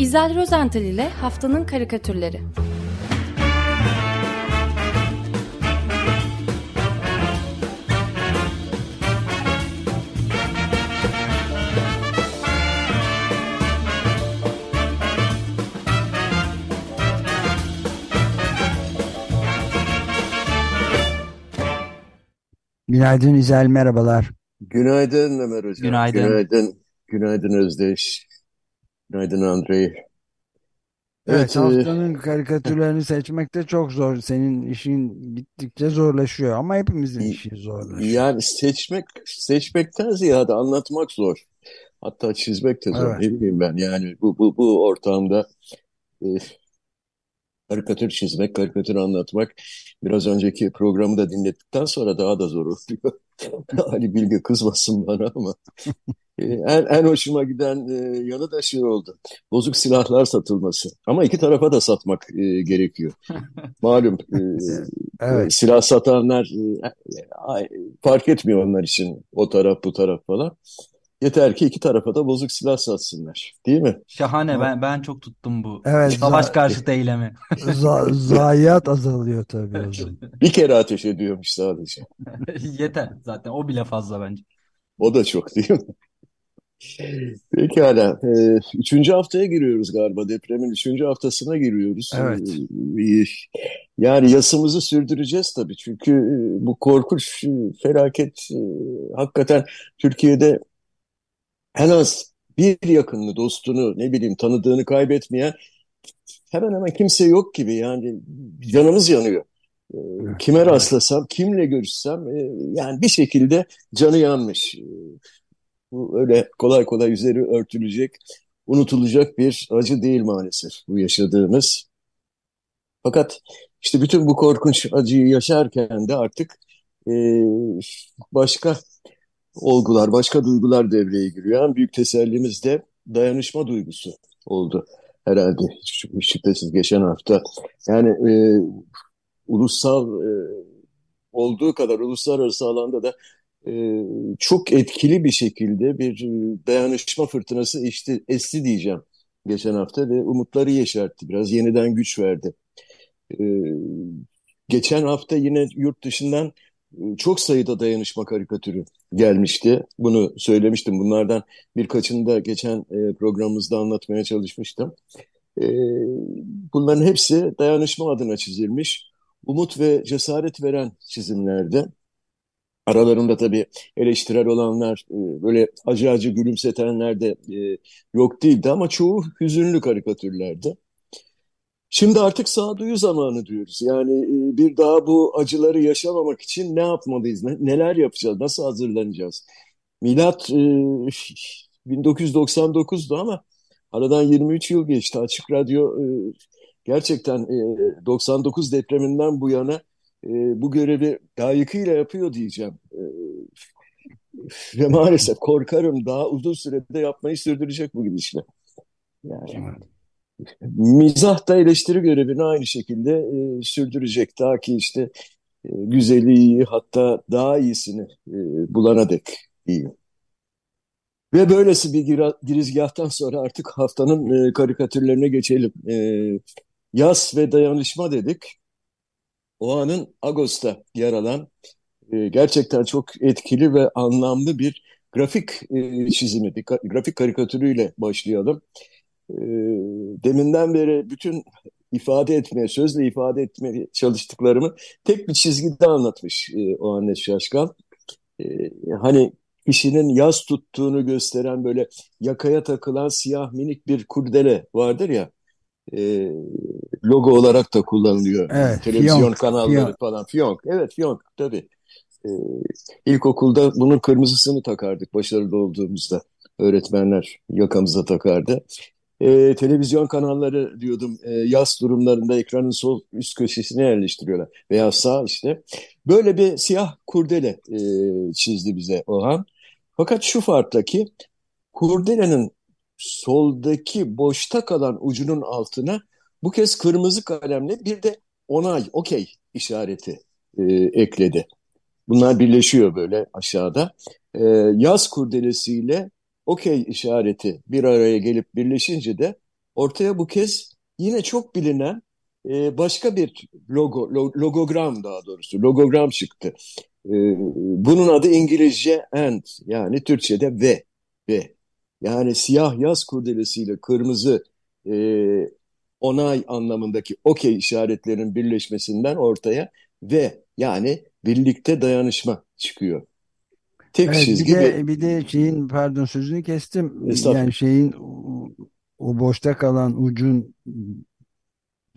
İzel Rozental ile Haftanın Karikatürleri Günaydın İzel, merhabalar. Günaydın Ömer Hocam. Günaydın. Günaydın. Günaydın Özdeş. Günaydın Andrei. Evet, Evet, e, haftanın karikatürlerini seçmek de çok zor. Senin işin gittikçe zorlaşıyor ama hepimizin y- işi zorlaşıyor. yani seçmek seçmekten ziyade anlatmak zor. Hatta çizmek de zor. Evet, Ne bileyim ben yani bu bu bu ortamda e, karikatür çizmek, karikatür anlatmak biraz önceki programı da dinlettikten sonra daha da zor oluyor. Ali Bilge kızmasın bana ama e, en, en hoşuma giden e, yanı da şey oldu. Bozuk silahlar satılması. Ama iki tarafa da satmak e, gerekiyor. Malum e, e, evet, silah satanlar e, ay- fark etmiyor onlar için o taraf bu taraf falan. Yeter ki iki tarafa da bozuk silah satsınlar. Değil mi? Şahane ben ben çok tuttum bu evet, savaş za- karşıtı eylemi. za- zayiat azalıyor tabii o zaman. Bir kere ateş ediyormuş sadece. Yeter zaten o bile fazla bence. O da çok değil mi? Pekala. Ee, üçüncü haftaya giriyoruz galiba. Depremin üçüncü haftasına giriyoruz. Evet, Ee, yani yasımızı sürdüreceğiz tabii. Çünkü e, bu korkunç felaket e, hakikaten Türkiye'de en az bir yakınını, dostunu, ne bileyim tanıdığını kaybetmeyen hemen hemen kimse yok gibi. Yani canımız yanıyor. Ee, Kime rastlasam, kimle görüşsem e, yani bir şekilde canı yanmış. Ee, Bu öyle kolay kolay üzeri örtülecek, unutulacak bir acı değil maalesef bu yaşadığımız. Fakat işte bütün bu korkunç acıyı yaşarken de artık e, başka olgular, başka duygular devreye giriyor. En büyük tesellimiz de dayanışma duygusu oldu herhalde şüphesiz geçen hafta. Yani e, ulusal e, olduğu kadar uluslararası alanda da e, çok etkili bir şekilde bir e, dayanışma fırtınası işte, esti diyeceğim geçen hafta ve umutları yeşertti. Biraz yeniden güç verdi. E, geçen hafta yine yurt dışından çok sayıda dayanışma karikatürü gelmişti. Bunu söylemiştim. Bunlardan birkaçını da geçen e, programımızda anlatmaya çalışmıştım. E, bunların hepsi dayanışma adına çizilmiş. Umut ve cesaret veren çizimlerdi. Aralarında tabii eleştirel olanlar, e, böyle acı acı gülümsetenler de yok değildi ama çoğu hüzünlü karikatürlerdi. Şimdi artık sağduyu zamanı diyoruz. Yani e, bir daha bu acıları yaşamamak için ne yapmalıyız, ne- neler yapacağız, nasıl hazırlanacağız? Milat e, 1999'du ama aradan 23 yıl geçti. Açık Radyo e, gerçekten e, 99 depreminden bu yana e, bu görevi layıkıyla yapıyor diyeceğim. E, ve maalesef korkarım daha uzun sürede yapmayı sürdürecek bu gidişle. Yani. Mizah da eleştiri görevini aynı şekilde e, sürdürecek. Ta ki işte e, güzeli hatta daha iyisini e, bulana dek diyeyim. Ve böylesi bir gira- girizgahtan sonra artık haftanın e, karikatürlerine geçelim. E, yas ve dayanışma dedik. O anın Ağustos'ta yer alan e, gerçekten çok etkili ve anlamlı bir grafik e, çizimi, bir grafik karikatürüyle başlayalım. E, deminden beri bütün ifade etmeye, sözle ifade etmeye çalıştıklarımı tek bir çizgide anlatmış e, o Ahmet Şaşkal. E, hani kişinin yas tuttuğunu gösteren böyle yakaya takılan siyah minik bir kurdele vardır ya, e, logo olarak da kullanılıyor. Evet, Televizyon fiyonk, kanalları fiyonk. falan. Fiyonk, evet fiyonk tabii. E, ilkokulda bunun kırmızısını takardık başarılı olduğumuzda. Öğretmenler yakamıza takardı. E, televizyon kanalları diyordum e, yaz durumlarında ekranın sol üst köşesine yerleştiriyorlar. Veya sağ işte. Böyle bir siyah kurdele e, çizdi bize Orhan. Fakat şu farkla ki kurdelenin soldaki boşta kalan ucunun altına bu kez kırmızı kalemle bir de onay, okey işareti e, ekledi. Bunlar birleşiyor böyle aşağıda. E, yaz kurdelesiyle okey işareti bir araya gelip birleşince de ortaya bu kez yine çok bilinen e, başka bir logo, logogram daha doğrusu, logogram çıktı. E, bunun adı İngilizce and yani Türkçe'de ve ve yani siyah yaz kurdelesiyle kırmızı e, onay anlamındaki okey işaretlerin birleşmesinden ortaya ve yani birlikte dayanışma çıkıyor. Tek evet, çizgi bir de, bir de şeyin pardon sözünü kestim. Yani şeyin o boşta kalan ucun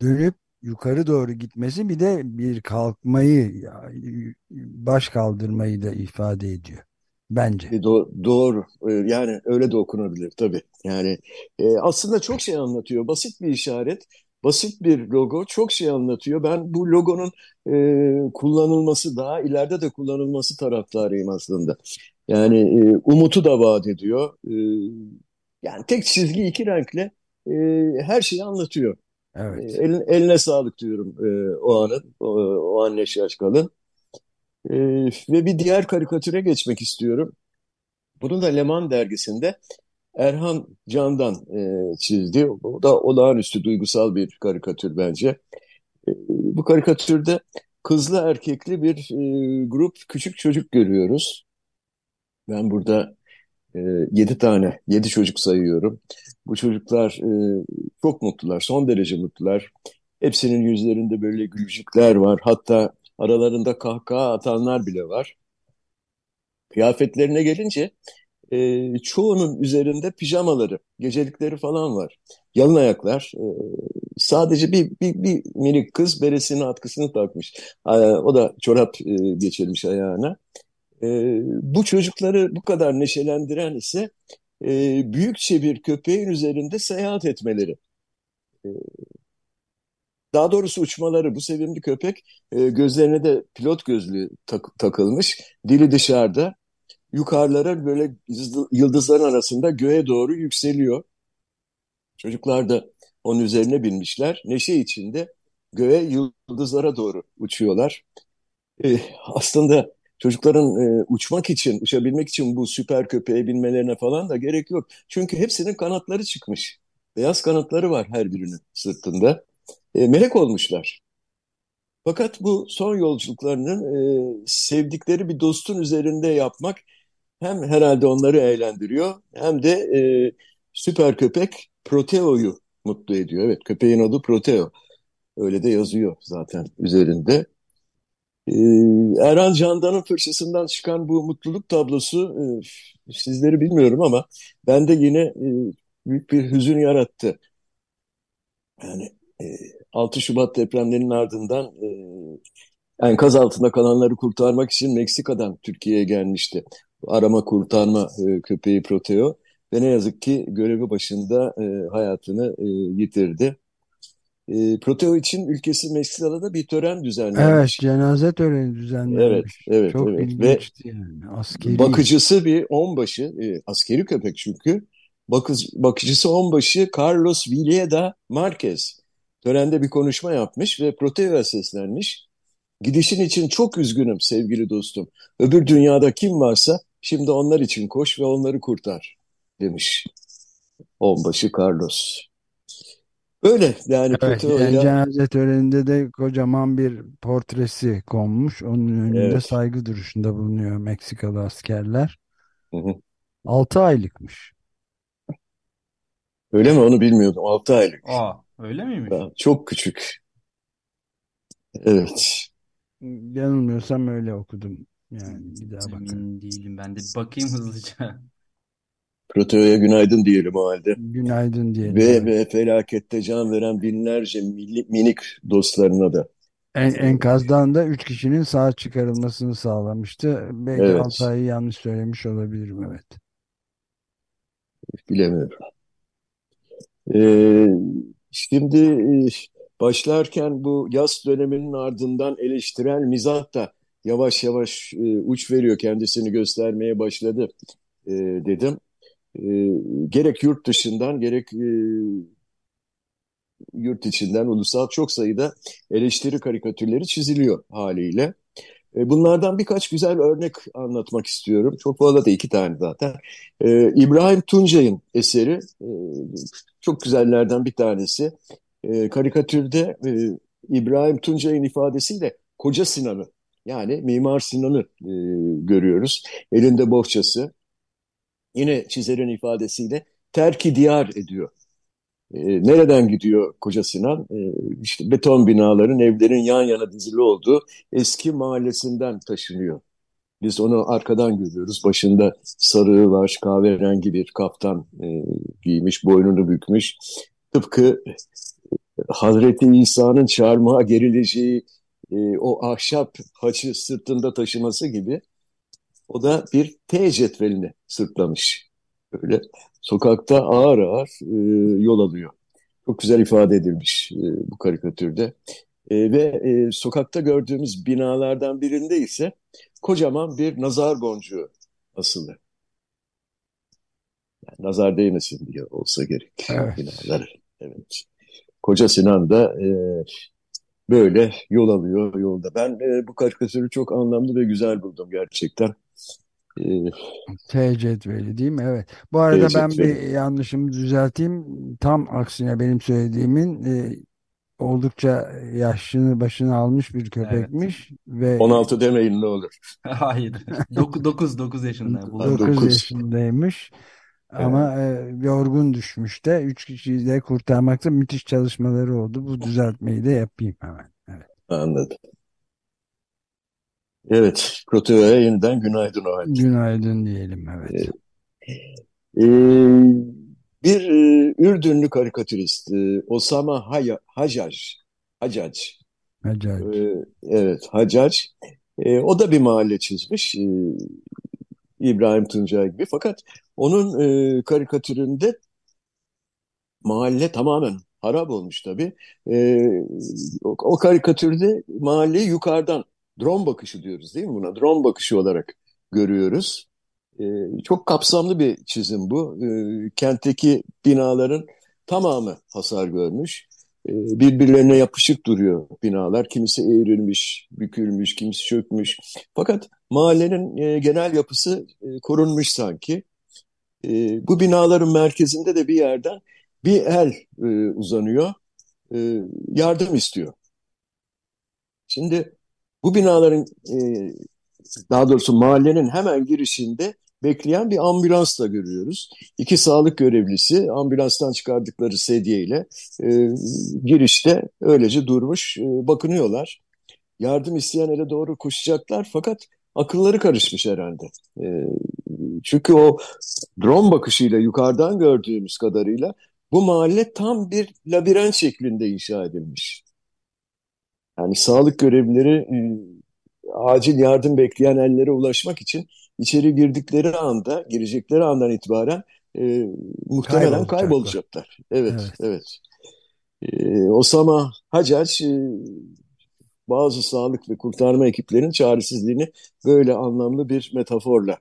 dönüp yukarı doğru gitmesi bir de bir kalkmayı baş kaldırmayı da ifade ediyor. Bence. E, do doğru. E, yani öyle de okunabilir tabii. Yani e, aslında çok şey anlatıyor. Basit bir işaret, basit bir logo çok şey anlatıyor. Ben bu logonun e, kullanılması daha ileride de kullanılması taraftarıyım aslında. Yani e, umutu da vaat ediyor. E, yani tek çizgi iki renkle e, her şeyi anlatıyor. Evet. E, elin, eline sağlık diyorum e, o anın, o, o anne şaşkalın. E, ve bir diğer karikatüre geçmek istiyorum. Bunu da Leman dergisinde Erhan Can'dan e, çizdi. O da olağanüstü duygusal bir karikatür bence. E, bu karikatürde kızlı erkekli bir e, grup küçük çocuk görüyoruz. Ben burada e, yedi tane, yedi çocuk sayıyorum. Bu çocuklar e, çok mutlular, son derece mutlular. Hepsinin yüzlerinde böyle gülücükler var. Hatta aralarında kahkaha atanlar bile var. Kıyafetlerine gelince e, çoğunun üzerinde pijamaları, gecelikleri falan var. Yalın ayaklar. E, sadece bir, bir, bir minik kız beresini atkısını takmış. E, o da çorap e, geçirmiş ayağına. E, bu çocukları bu kadar neşelendiren ise e, büyükçe bir köpeğin üzerinde seyahat etmeleri. E, daha doğrusu uçmaları. Bu sevimli köpek e, gözlerine de pilot gözlüğü tak, takılmış. Dili dışarıda. Yukarılara böyle yıldızların arasında göğe doğru yükseliyor. Çocuklar da onun üzerine binmişler. Neşe içinde göğe yıldızlara doğru uçuyorlar. E, aslında Çocukların e, uçmak için, uçabilmek için bu süper köpeğe binmelerine falan da gerek yok. Çünkü hepsinin kanatları çıkmış. Beyaz kanatları var her birinin sırtında. E, melek olmuşlar. Fakat bu son yolculuklarının e, sevdikleri bir dostun üzerinde yapmak hem herhalde onları eğlendiriyor hem de e, süper köpek Proteo'yu mutlu ediyor. Evet köpeğin adı Proteo. Öyle de yazıyor zaten üzerinde. Ee, Erhan Candan'ın fırçasından çıkan bu mutluluk tablosu e, sizleri bilmiyorum ama bende yine e, büyük bir hüzün yarattı. Yani e, 6 Şubat depremlerinin ardından e, enkaz altında kalanları kurtarmak için Meksika'dan Türkiye'ye gelmişti. Arama kurtarma e, köpeği Proteo ve ne yazık ki görevi başında e, hayatını e, yitirdi. E, Proteo için ülkesi Meksika'da da bir tören düzenlenmiş. Evet, cenaze töreni düzenlenmiş. Evet, evet, Çok evet. ilginçti Ve yani. Askeri. Bakıcısı bir onbaşı, e, askeri köpek çünkü. Bakız, bakıcısı onbaşı Carlos Villeda Marquez. Törende bir konuşma yapmış ve Proteo'ya seslenmiş. Gidişin için çok üzgünüm sevgili dostum. Öbür dünyada kim varsa şimdi onlar için koş ve onları kurtar demiş. Onbaşı Carlos. Öyle yani Evet, kötü yani ya. cenaze töreninde de kocaman bir portresi konmuş. Onun önünde Evet. saygı duruşunda bulunuyor Meksikalı askerler. Hı hı. 6 aylıkmış. Öyle mi? Onu bilmiyordum. 6 aylık. Aa, öyle miymiş? Ya, çok küçük. Evet. Yanılmıyorsam öyle okudum. Yani bir daha bakın. Emin değilim. Ben de bakayım hızlıca. Proteo'ya günaydın diyelim o halde. Günaydın diyelim. Ve, Evet. ve felakette can veren binlerce milli- minik dostlarına da. En, enkazdan da 3 kişinin sağ çıkarılmasını sağlamıştı. Belki Evet. 6 ayı yanlış söylemiş olabilirim evet. Bilemiyorum. Ee, şimdi başlarken bu yaz döneminin ardından eleştirel mizah da yavaş yavaş e, uç veriyor, kendisini göstermeye başladı e, dedim. E, gerek yurt dışından gerek e, yurt içinden ulusal çok sayıda eleştiri karikatürleri çiziliyor haliyle. E, bunlardan birkaç güzel örnek anlatmak istiyorum. Çok fazla da iki tane zaten. E, İbrahim Tuncay'ın eseri e, çok güzellerden bir tanesi. E, karikatürde e, İbrahim Tuncay'ın ifadesiyle Koca Sinan'ı yani Mimar Sinan'ı e, görüyoruz. Elinde bohçası. Yine çizerin ifadesiyle terki diyar ediyor. E, nereden gidiyor Koca Sinan? E, işte beton binaların, evlerin yan yana dizili olduğu eski mahallesinden taşınıyor. Biz onu arkadan görüyoruz. Başında sarığı var, kahverengi bir kaftan e, giymiş, boynunu bükmüş. Tıpkı Hazreti İsa'nın çarmıha gerileceği e, o ahşap haçı sırtında taşıması gibi o da bir T cetvelini sırtlamış. Böyle sokakta ağır ağır e, yol alıyor. Çok güzel ifade edilmiş e, bu karikatürde. E, ve e, sokakta gördüğümüz binalardan birinde ise kocaman bir nazar boncuğu asılı. Yani nazar değmesin diye olsa gerek evet. binalar. Evet. Koca Sinan da e, böyle yol alıyor yolda. Ben e, bu karikatürü çok anlamlı ve güzel buldum gerçekten. E, T cetveli değil mi? Evet. Bu arada ben bir yanlışımı düzelteyim. Tam aksine benim söylediğimin e, oldukça yaşını başını almış bir köpekmiş evet. ve 16 demeyin ne olur. Hayır. 9 9 yaşında. 9 yaşındaymış. Ama e, yorgun düşmüş de. Üç kişiyi de kurtarmakta müthiş çalışmaları oldu. Bu düzeltmeyi de yapayım hemen. Evet. Anladım. Evet, Proteo'ya yeniden günaydın o halde. Günaydın diyelim, evet. Ee, bir e, Ürdünlü karikatürist, e, Osama Hay Hacac, Hacac. Hacac. Ee, evet, Hacac. E, o da bir mahalle çizmiş, e, İbrahim Tuncay gibi. Fakat onun e, karikatüründe mahalle tamamen harap olmuş tabii. E, o, o karikatürde mahalleyi yukarıdan drone bakışı diyoruz değil mi buna? Drone bakışı olarak görüyoruz. E, çok kapsamlı bir çizim bu. E, kentteki binaların tamamı hasar görmüş. E, birbirlerine yapışık duruyor binalar. Kimisi eğrilmiş, bükülmüş, kimisi çökmüş. Fakat mahallenin e, genel yapısı e, korunmuş sanki. Bu binaların merkezinde de bir yerden bir el uzanıyor, yardım istiyor. Şimdi bu binaların, daha doğrusu mahallenin hemen girişinde bekleyen bir ambulans da görüyoruz. İki sağlık görevlisi ambulanstan çıkardıkları sedyeyle e, girişte öylece durmuş e, bakınıyorlar. Yardım isteyen ele doğru koşacaklar fakat akılları karışmış herhalde. E, çünkü o drone bakışıyla yukarıdan gördüğümüz kadarıyla bu mahalle tam bir labirent şeklinde inşa edilmiş. Yani sağlık görevlileri e, acil yardım bekleyen ellere ulaşmak için içeri girdikleri anda, girecekleri andan itibaren e, muhtemelen kaybolacaklar. Evet, evet. evet. E, Osama Hacac e, bazı sağlık ve kurtarma ekiplerinin çaresizliğini böyle anlamlı bir metaforla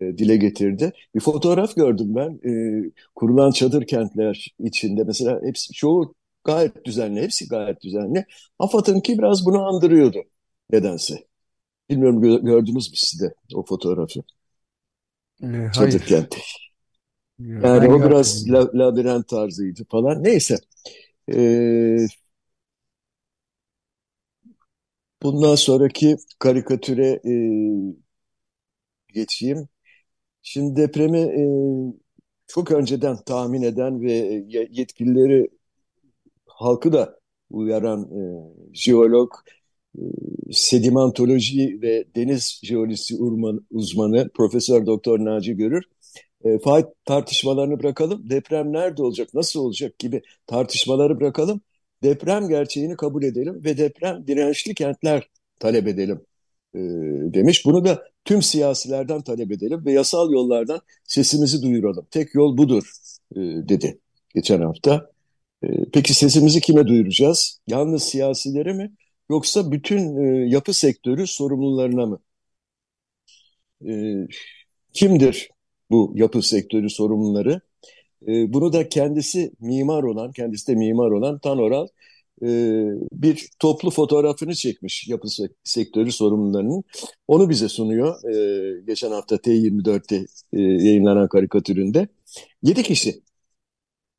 e, dile getirdi. Bir fotoğraf gördüm ben. E, kurulan çadır kentler içinde mesela hepsi çoğu gayet düzenli, hepsi gayet düzenli. AFAD'ınki biraz bunu andırıyordu nedense. Bilmiyorum gördünüz mü siz de o fotoğrafı? Ee, çadır kenti. Yani o biraz la, labirent tarzıydı falan. Neyse. Ee, bundan sonraki karikatüre e, geçeyim. Şimdi depremi e, çok önceden tahmin eden ve yetkilileri halkı da uyaran e, jeolog, e, sedimentoloji ve deniz jeolojisi uzmanı Profesör Doktor Naci Görür e, tartışmalarını bırakalım. Deprem nerede olacak, nasıl olacak gibi tartışmaları bırakalım. Deprem gerçeğini kabul edelim ve deprem dirençli kentler talep edelim e, demiş. Bunu da tüm siyasilerden talep edelim ve yasal yollardan sesimizi duyuralım. Tek yol budur dedi geçen hafta. Peki sesimizi kime duyuracağız? Yalnız siyasilere mi? Yoksa bütün e, yapı sektörü sorumlularına mı? E, kimdir bu yapı sektörü sorumluları? E, bunu da kendisi mimar olan, kendisi de mimar olan Tanoral e, bir toplu fotoğrafını çekmiş yapı sektörü sorumlularının. Onu bize sunuyor e, geçen hafta T24'te e, yayınlanan karikatüründe. 7 kişi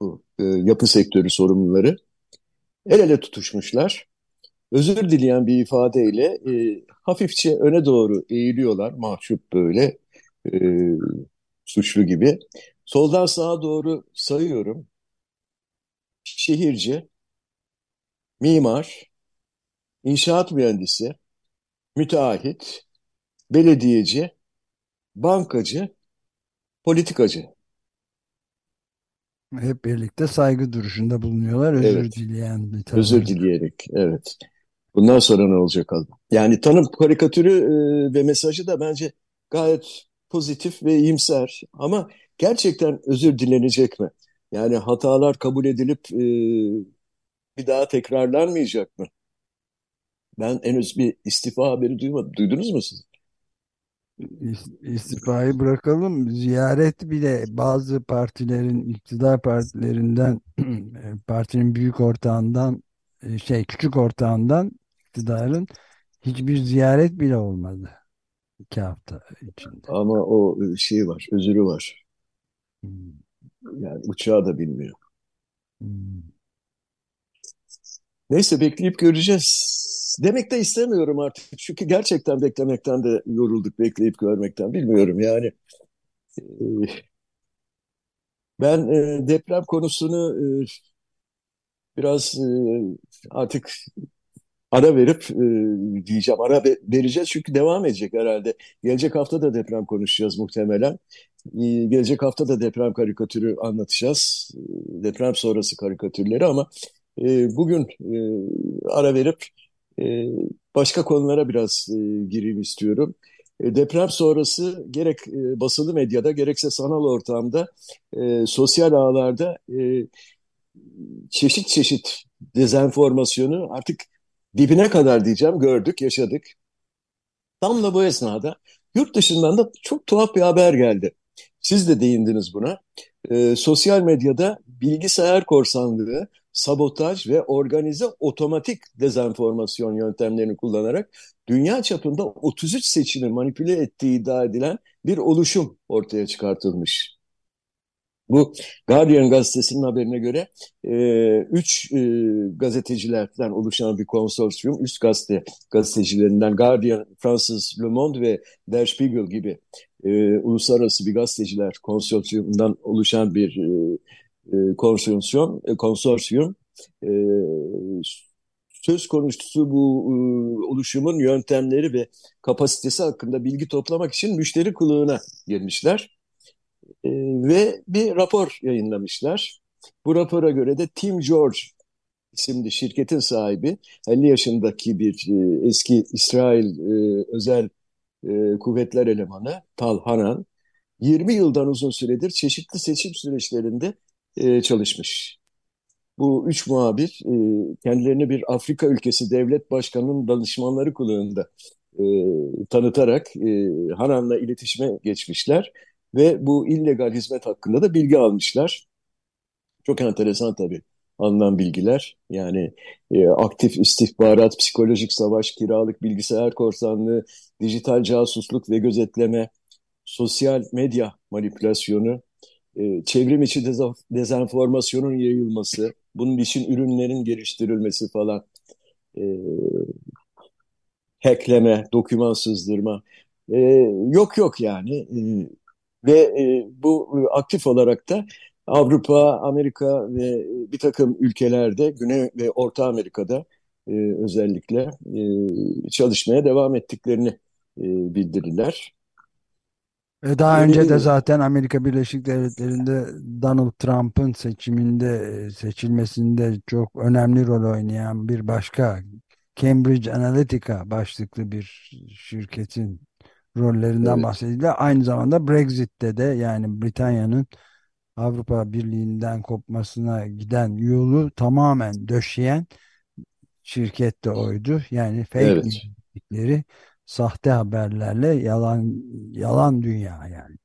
bu e, yapı sektörü sorumluları el ele tutuşmuşlar. Özür dileyen bir ifadeyle e, hafifçe öne doğru eğiliyorlar mahcup böyle e, suçlu gibi. Soldan sağa doğru sayıyorum. Şehirci, mimar, inşaat mühendisi, müteahhit, belediyeci, bankacı, politikacı. Hep birlikte saygı duruşunda bulunuyorlar. Özür evet. dileyen bir Özür dileyerek, evet. Bundan sonra ne olacak adam? Yani tanım karikatürü e, ve mesajı da bence gayet pozitif ve iyimser. Ama gerçekten özür dilenecek mi? Yani hatalar kabul edilip e, bir daha tekrarlanmayacak mı? Ben henüz bir istifa haberi duymadım. Duydunuz mu siz? İstifayı bırakalım. Ziyaret bile bazı partilerin, iktidar partilerinden, partinin büyük ortağından, e, şey küçük ortağından iktidarın hiçbir ziyaret bile olmadı. iki hafta içinde. Ama o şey var, özürü var. Hmm. Yani uçağı da bilmiyor. Hmm. Neyse bekleyip göreceğiz. Demek de istemiyorum artık. Çünkü gerçekten beklemekten de yorulduk bekleyip görmekten. Bilmiyorum yani. E, ben e, deprem konusunu e, biraz artık ara verip diyeceğim ara vereceğiz çünkü devam edecek herhalde. Gelecek hafta da deprem konuşacağız muhtemelen. Gelecek hafta da deprem karikatürü anlatacağız. Deprem sonrası karikatürleri ama bugün ara verip e, başka konulara biraz e, gireyim istiyorum. E, deprem sonrası gerek e, basılı medyada gerekse sanal ortamda e, sosyal ağlarda e, çeşit çeşit dezenformasyonu artık dibine kadar diyeceğim gördük, yaşadık. Tam da bu esnada yurt dışından da çok tuhaf bir haber geldi. Siz de değindiniz buna. E, sosyal medyada bilgisayar korsanlığı, sabotaj ve organize otomatik dezenformasyon yöntemlerini kullanarak dünya çapında 33 seçimi manipüle ettiği iddia edilen bir oluşum ortaya çıkartılmış. Bu Guardian gazetesinin haberine göre e, üç e, gazetecilerden oluşan bir konsorsiyum, üst gazete gazetecilerinden Guardian, Fransız Le Monde ve Der Spiegel gibi e, uluslararası bir gazeteciler konsorsiyumundan oluşan bir e, e, konsorsiyum, e, konsorsiyum. E, söz konusu bu e, oluşumun yöntemleri ve kapasitesi hakkında bilgi toplamak için müşteri kılığına girmişler e, ve bir rapor yayınlamışlar. Bu rapora göre de Tim George isimli şirketin sahibi 50 yaşındaki bir e, eski İsrail e, özel e, kuvvetler elemanı Tal Hanan 20 yıldan uzun süredir çeşitli seçim süreçlerinde e, çalışmış. Bu üç muhabir e, kendilerini bir Afrika ülkesi devlet başkanının danışmanları kılığında e, tanıtarak e, Hanan'la iletişime geçmişler ve bu illegal hizmet hakkında da bilgi almışlar. Çok enteresan tabii alınan bilgiler. Yani e, aktif istihbarat, psikolojik savaş, kiralık bilgisayar korsanlığı, dijital casusluk ve gözetleme, sosyal medya manipülasyonu, e, çevrim içi dezenformasyonun yayılması, bunun için ürünlerin geliştirilmesi falan, e, hackleme, doküman sızdırma, e, yok yok yani. E, ve e, bu e, aktif olarak da Avrupa, Amerika ve bir takım ülkelerde, Güney ve Orta Amerika'da e, özellikle e, çalışmaya devam ettiklerini e, bildirirler. E daha önce de zaten Amerika Birleşik Devletleri'nde Donald Trump'ın seçiminde e, seçilmesinde çok önemli rol oynayan bir başka Cambridge Analytica başlıklı bir şirketin rollerinden evet. bahsedildi. Aynı zamanda Brexit'te de yani Britanya'nın Avrupa Birliği'nden kopmasına giden yolu tamamen döşeyen şirket de oydu. Yani fake evet. sahte haberlerle yalan yalan dünya yani.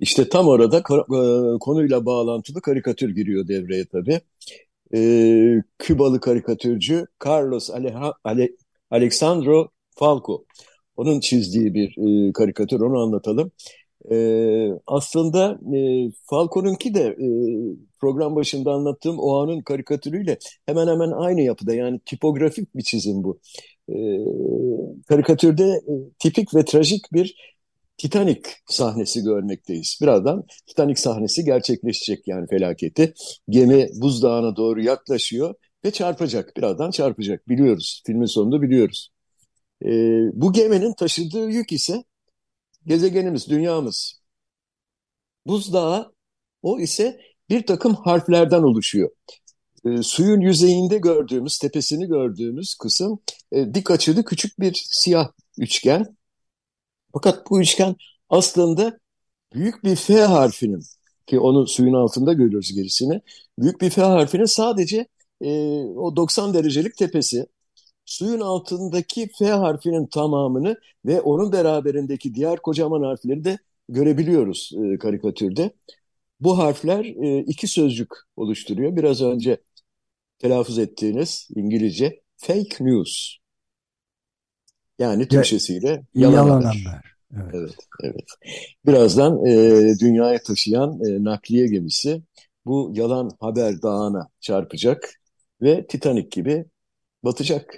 İşte tam orada e, konuyla bağlantılı karikatür giriyor devreye tabii. e, Kübalı karikatürcü Carlos Aleja, Ale, Alexandro Falco. Onun çizdiği bir e, karikatür, onu anlatalım. E, aslında e, Falco'nunki de e, program başında anlattığım o anın karikatürüyle hemen hemen aynı yapıda. Yani tipografik bir çizim bu. E, karikatürde e, tipik ve trajik bir Titanic sahnesi görmekteyiz. Birazdan Titanic sahnesi gerçekleşecek yani felaketi. Gemi buzdağına doğru yaklaşıyor ve çarpacak. Birazdan çarpacak. Biliyoruz. Filmin sonunda biliyoruz. E, bu geminin taşıdığı yük ise gezegenimiz, dünyamız. Buzdağı o ise bir takım harflerden oluşuyor. E, suyun yüzeyinde gördüğümüz, tepesini gördüğümüz kısım e, dik açılı küçük bir siyah üçgen. Fakat bu üçgen aslında büyük bir F harfinin ki onu suyun altında görüyoruz gerisini. Büyük bir F harfinin sadece e, o 90 derecelik tepesi suyun altındaki F harfinin tamamını ve onun beraberindeki diğer kocaman harfleri de görebiliyoruz e, karikatürde. Bu harfler e, iki sözcük oluşturuyor. Biraz önce telaffuz ettiğiniz İngilizce fake news. Yani Türkçesiyle yalan, yalan haber. haber. Evet. evet, evet. Birazdan e, dünyaya taşıyan e, nakliye gemisi bu yalan haber dağına çarpacak ve Titanic gibi batacak.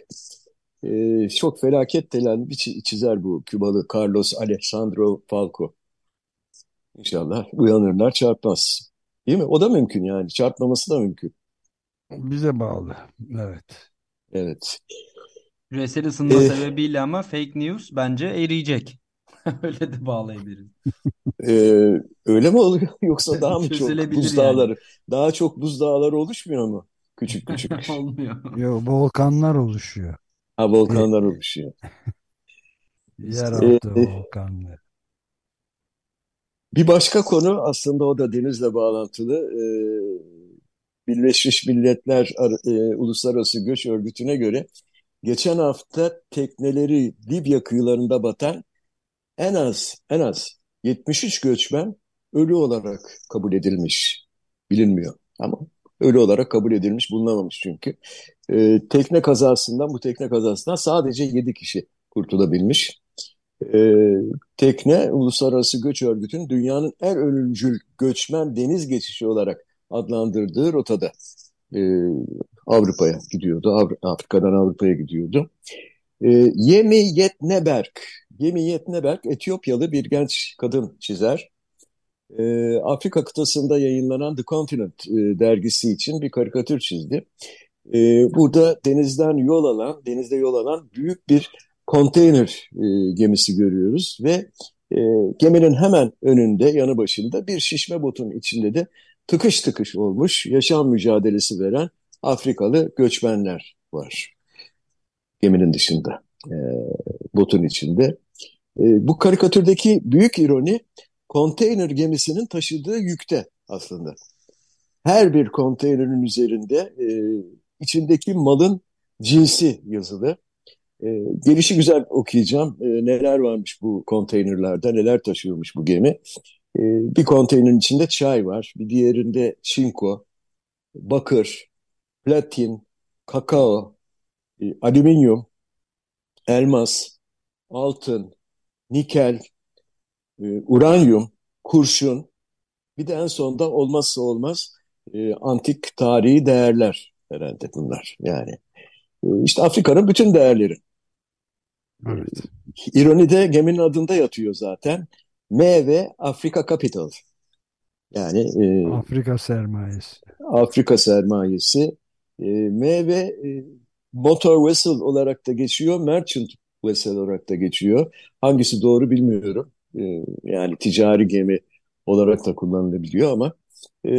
E, çok felaket delen bir çizer bu Kübalı Carlos Alejandro Falco. İnşallah uyanırlar çarpmaz. Değil mi? O da mümkün yani. Çarpmaması da mümkün. Bize bağlı. Evet. Evet. Küresel ısınma ee, sebebiyle ama fake news bence eriyecek. Öyle de bağlayabiliriz. Ee, öyle mi oluyor? Yoksa daha mı çok buzdağları? Yani. Daha çok buzdağları oluşmuyor mu? Küçük küçük. Olmuyor. Yok volkanlar oluşuyor. Ha volkanlar oluşuyor. Yeraltı ee, volkanlar. Bir başka konu aslında o da denizle bağlantılı. Ee, Birleşmiş Milletler e, Uluslararası Göç Örgütü'ne göre geçen hafta tekneleri Libya kıyılarında batan en az en az 73 göçmen ölü olarak kabul edilmiş. Bilinmiyor ama ölü olarak kabul edilmiş bulunamamış çünkü. E, tekne kazasından bu tekne kazasından sadece 7 kişi kurtulabilmiş. E, tekne Uluslararası Göç Örgütü'nün dünyanın en ölümcül göçmen deniz geçişi olarak adlandırdığı rotada e, Avrupa'ya gidiyordu. Avru Afrika'dan Avrupa'ya gidiyordu. E, Yemi Yetneberg, Yemi Yetneberg Etiyopyalı bir genç kadın çizer. E, Afrika kıtasında yayınlanan The Continent e, dergisi için bir karikatür çizdi. E, burada denizden yol alan, denizde yol alan büyük bir konteyner e, gemisi görüyoruz ve e, geminin hemen önünde, yanı başında bir şişme botun içinde de tıkış tıkış olmuş yaşam mücadelesi veren Afrikalı göçmenler var. Geminin dışında, e, botun içinde. E, bu karikatürdeki büyük ironi konteyner gemisinin taşıdığı yükte aslında. Her bir konteynerin üzerinde e, içindeki malın cinsi yazılı. E, gelişi güzel okuyacağım. E, neler varmış bu konteynerlerde, neler taşıyormuş bu gemi. E, bir konteynerin içinde çay var, bir diğerinde çinko, bakır, platin, kakao, e, alüminyum, elmas, altın, nikel, e, uranyum, kurşun, bir de en sonunda olmazsa olmaz e, antik tarihi değerler herhalde bunlar. Yani e, işte Afrika'nın bütün değerleri. Evet. İroni de geminin adında yatıyor zaten. M ve Afrika Capital. Yani e, Afrika sermayesi. Afrika sermayesi. E, M ve e, motor vessel olarak da geçiyor, merchant vessel olarak da geçiyor. Hangisi doğru bilmiyorum. E, yani ticari gemi olarak da kullanılabiliyor ama e,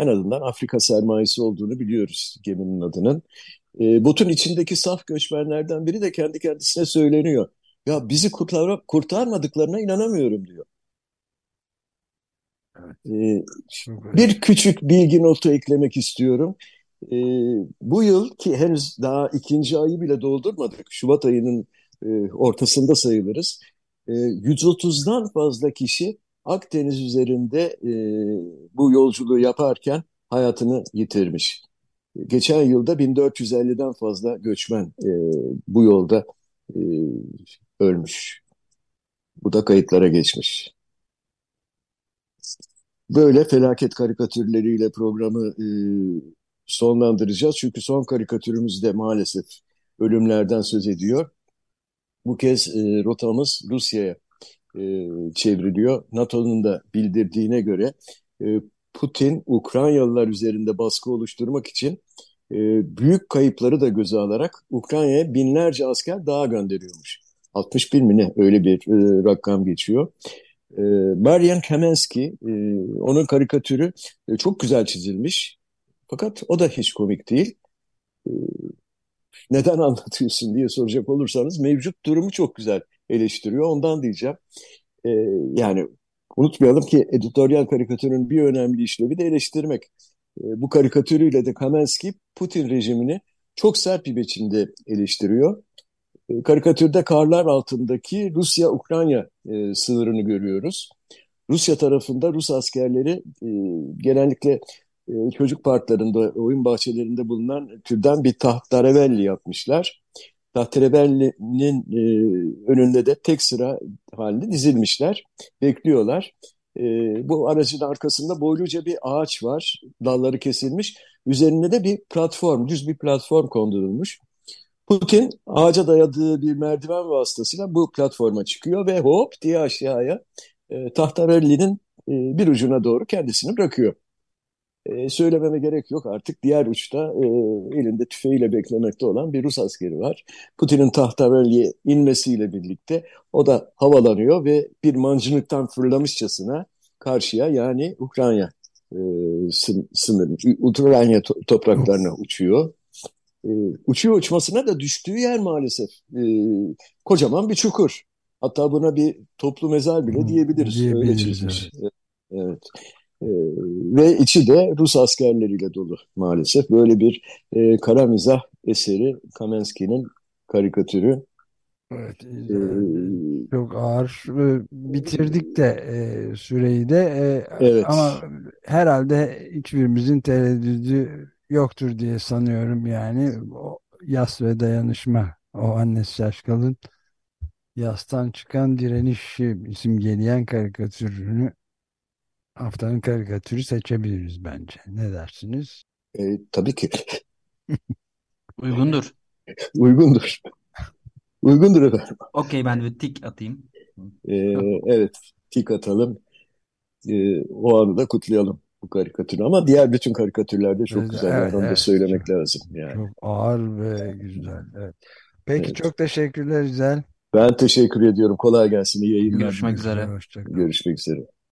en azından Afrika sermayesi olduğunu biliyoruz geminin adının. E, botun içindeki saf göçmenlerden biri de kendi kendisine söyleniyor. Ya bizi kurtar kurtarmadıklarına inanamıyorum diyor. Evet. E, bir küçük bilgi notu eklemek istiyorum. E, bu yıl ki henüz daha ikinci ayı bile doldurmadık. Şubat ayının e, ortasında sayılırız. E, 130'dan fazla kişi Akdeniz üzerinde e, bu yolculuğu yaparken hayatını yitirmiş. Geçen yılda 1450'den fazla göçmen e, bu yolda e, ölmüş. Bu da kayıtlara geçmiş. Böyle felaket karikatürleriyle programı e, sonlandıracağız. Çünkü son karikatürümüz de maalesef ölümlerden söz ediyor. Bu kez e, rotamız Rusya'ya e, çevriliyor. NATO'nun da bildirdiğine göre e, Putin Ukraynalılar üzerinde baskı oluşturmak için e, büyük kayıpları da göze alarak Ukrayna'ya binlerce asker daha gönderiyormuş. 61 mi ne öyle bir e, rakam geçiyor. E, Marian Kamensky, e, onun karikatürü e, çok güzel çizilmiş. Fakat o da hiç komik değil. E, neden anlatıyorsun diye soracak olursanız mevcut durumu çok güzel eleştiriyor. Ondan diyeceğim. E, yani unutmayalım ki editoryal karikatürün bir önemli işlevi de eleştirmek. E, bu karikatürüyle de Kamensky Putin rejimini çok sert bir biçimde eleştiriyor. E, karikatürde karlar altındaki Rusya-Ukrayna e, sınırını görüyoruz. Rusya tarafında Rus askerleri e, genellikle çocuk parklarında, oyun bahçelerinde bulunan türden bir tahterevelli yapmışlar. Tahterevelli'nin e, önünde de tek sıra halinde dizilmişler, bekliyorlar. E, bu aracın arkasında boyluca bir ağaç var, dalları kesilmiş. Üzerinde de bir platform, düz bir platform kondurulmuş. Putin ağaca dayadığı bir merdiven vasıtasıyla bu platforma çıkıyor ve hop diye aşağıya e, Tahtarelli'nin e, bir ucuna doğru kendisini bırakıyor. E, söylememe gerek yok artık diğer uçta e, elinde tüfeğiyle beklemekte olan bir Rus askeri var. Putin'in Tahtarelli'ye inmesiyle birlikte o da havalanıyor ve bir mancınıktan fırlamışçasına karşıya yani Ukrayna e, sınır, Ukrayna to topraklarına uçuyor. E, uçuyor uçmasına da düştüğü yer maalesef e, kocaman bir çukur. Hatta buna bir toplu mezar bile diyebiliriz. diyebiliriz Öyle çizmiş. Evet. evet. E, ve içi de Rus askerleriyle dolu maalesef. Böyle bir e, kara mizah eseri Kamensky'nin karikatürü. Evet, ee, çok ağır. Bitirdik de e, süreyi de. E, evet. Ama herhalde hiçbirimizin tereddüdü yoktur diye sanıyorum yani. O yas ve dayanışma. O Annes Şaşkal'ın yastan çıkan direnişi simgeleyen karikatürünü haftanın karikatürü seçebiliriz bence. Ne dersiniz? E, tabii ki. Uygundur. Uygundur. Uygundur efendim. Okey ben de tik atayım. Ee, evet tik atalım. Ee, o anı da kutlayalım bu karikatürü ama diğer bütün karikatürlerde çok evet, güzel. Evet, onu evet, da söylemek çok, lazım. Yani. Çok ağır ve güzel. Evet. Peki evet. çok teşekkürler güzel. Ben teşekkür ediyorum. Kolay gelsin. İyi yayınlar. Görüşmek üzere. Görüşmek üzere.